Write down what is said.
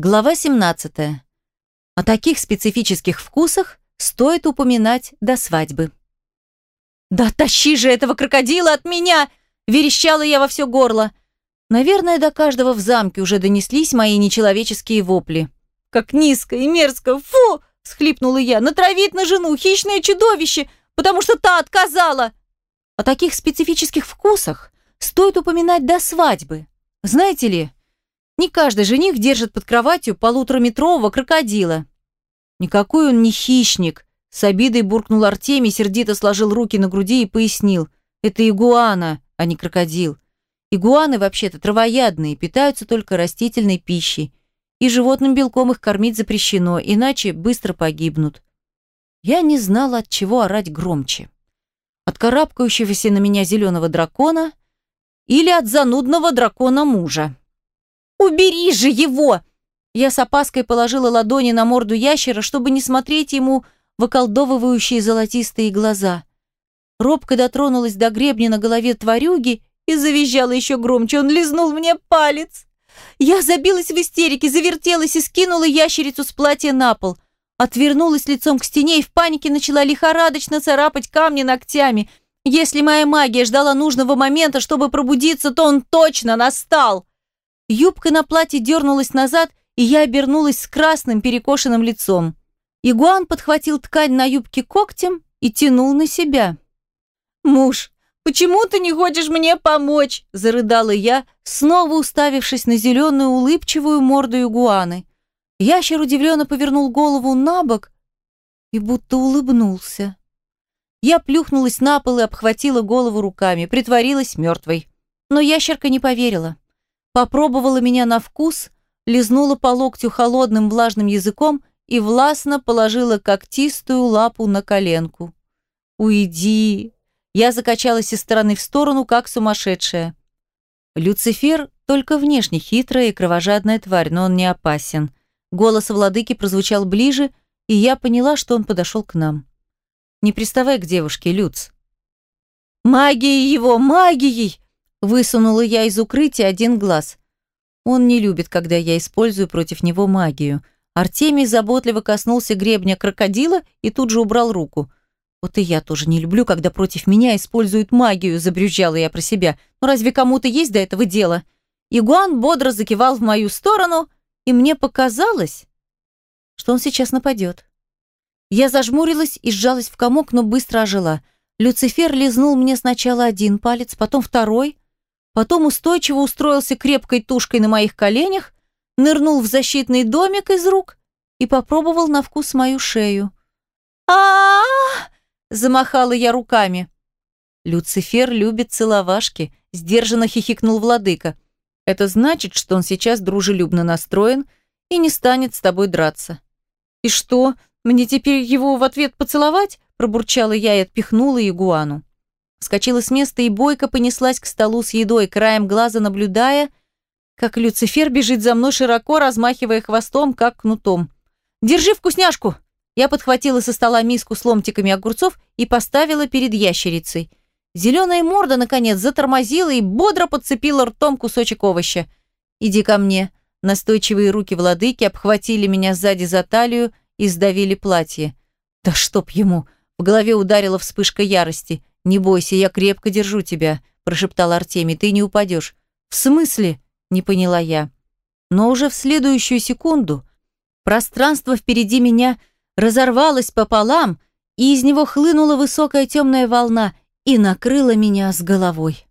Глава 17. О таких специфических вкусах стоит упоминать до свадьбы. «Да тащи же этого крокодила от меня!» – верещала я во все горло. Наверное, до каждого в замке уже донеслись мои нечеловеческие вопли. «Как низко и мерзко! Фу!» – всхлипнула я. «Натравить на жену хищное чудовище, потому что та отказала!» О таких специфических вкусах стоит упоминать до свадьбы. Знаете ли, не каждый жених держит под кроватью полутораметрового крокодила. Никакой он не хищник. С обидой буркнул Артемий, сердито сложил руки на груди и пояснил. Это игуана, а не крокодил. Игуаны вообще-то травоядные, питаются только растительной пищей. И животным белком их кормить запрещено, иначе быстро погибнут. Я не знала, от чего орать громче. От карабкающегося на меня зеленого дракона или от занудного дракона мужа. «Убери же его!» Я с опаской положила ладони на морду ящера, чтобы не смотреть ему в околдовывающие золотистые глаза. Робко дотронулась до гребня на голове тварюги и завизжала еще громче. Он лизнул мне палец. Я забилась в истерике, завертелась и скинула ящерицу с платья на пол. Отвернулась лицом к стене и в панике начала лихорадочно царапать камни ногтями. Если моя магия ждала нужного момента, чтобы пробудиться, то он точно настал. Юбка на платье дернулась назад, и я обернулась с красным перекошенным лицом. Игуан подхватил ткань на юбке когтем и тянул на себя. «Муж, почему ты не хочешь мне помочь?» – зарыдала я, снова уставившись на зеленую улыбчивую морду игуаны. Ящер удивленно повернул голову на бок и будто улыбнулся. Я плюхнулась на пол и обхватила голову руками, притворилась мертвой. Но ящерка не поверила попробовала меня на вкус, лизнула по локтю холодным влажным языком и властно положила когтистую лапу на коленку. «Уйди!» Я закачалась из стороны в сторону, как сумасшедшая. Люцифер только внешне хитрая и кровожадная тварь, но он не опасен. Голос владыки прозвучал ближе, и я поняла, что он подошел к нам. «Не приставай к девушке, Люц». «Магией его, магией!» Высунула я из укрытия один глаз. Он не любит, когда я использую против него магию. Артемий заботливо коснулся гребня крокодила и тут же убрал руку. «Вот и я тоже не люблю, когда против меня используют магию», – забрюзжала я про себя. «Но разве кому-то есть до этого дело?» Игуан бодро закивал в мою сторону, и мне показалось, что он сейчас нападет. Я зажмурилась и сжалась в комок, но быстро ожила. Люцифер лизнул мне сначала один палец, потом второй, Потом устойчиво устроился крепкой тушкой на моих коленях, нырнул в защитный домик из рук и попробовал на вкус мою шею. а замахала я руками. Люцифер любит целовашки, сдержанно хихикнул владыка. Это значит, что он сейчас дружелюбно настроен и не станет с тобой драться. И что, мне теперь его в ответ поцеловать? пробурчала я и отпихнула игуану. Вскочила с места и бойко понеслась к столу с едой, краем глаза наблюдая, как Люцифер бежит за мной широко, размахивая хвостом, как кнутом. «Держи вкусняшку!» Я подхватила со стола миску с ломтиками огурцов и поставила перед ящерицей. Зеленая морда, наконец, затормозила и бодро подцепила ртом кусочек овоща. «Иди ко мне». Настойчивые руки владыки обхватили меня сзади за талию и сдавили платье. «Да чтоб ему!» В голове ударила вспышка ярости. «Не бойся, я крепко держу тебя», – прошептал Артемий, – «ты не упадешь». «В смысле?» – не поняла я. Но уже в следующую секунду пространство впереди меня разорвалось пополам, и из него хлынула высокая темная волна и накрыла меня с головой.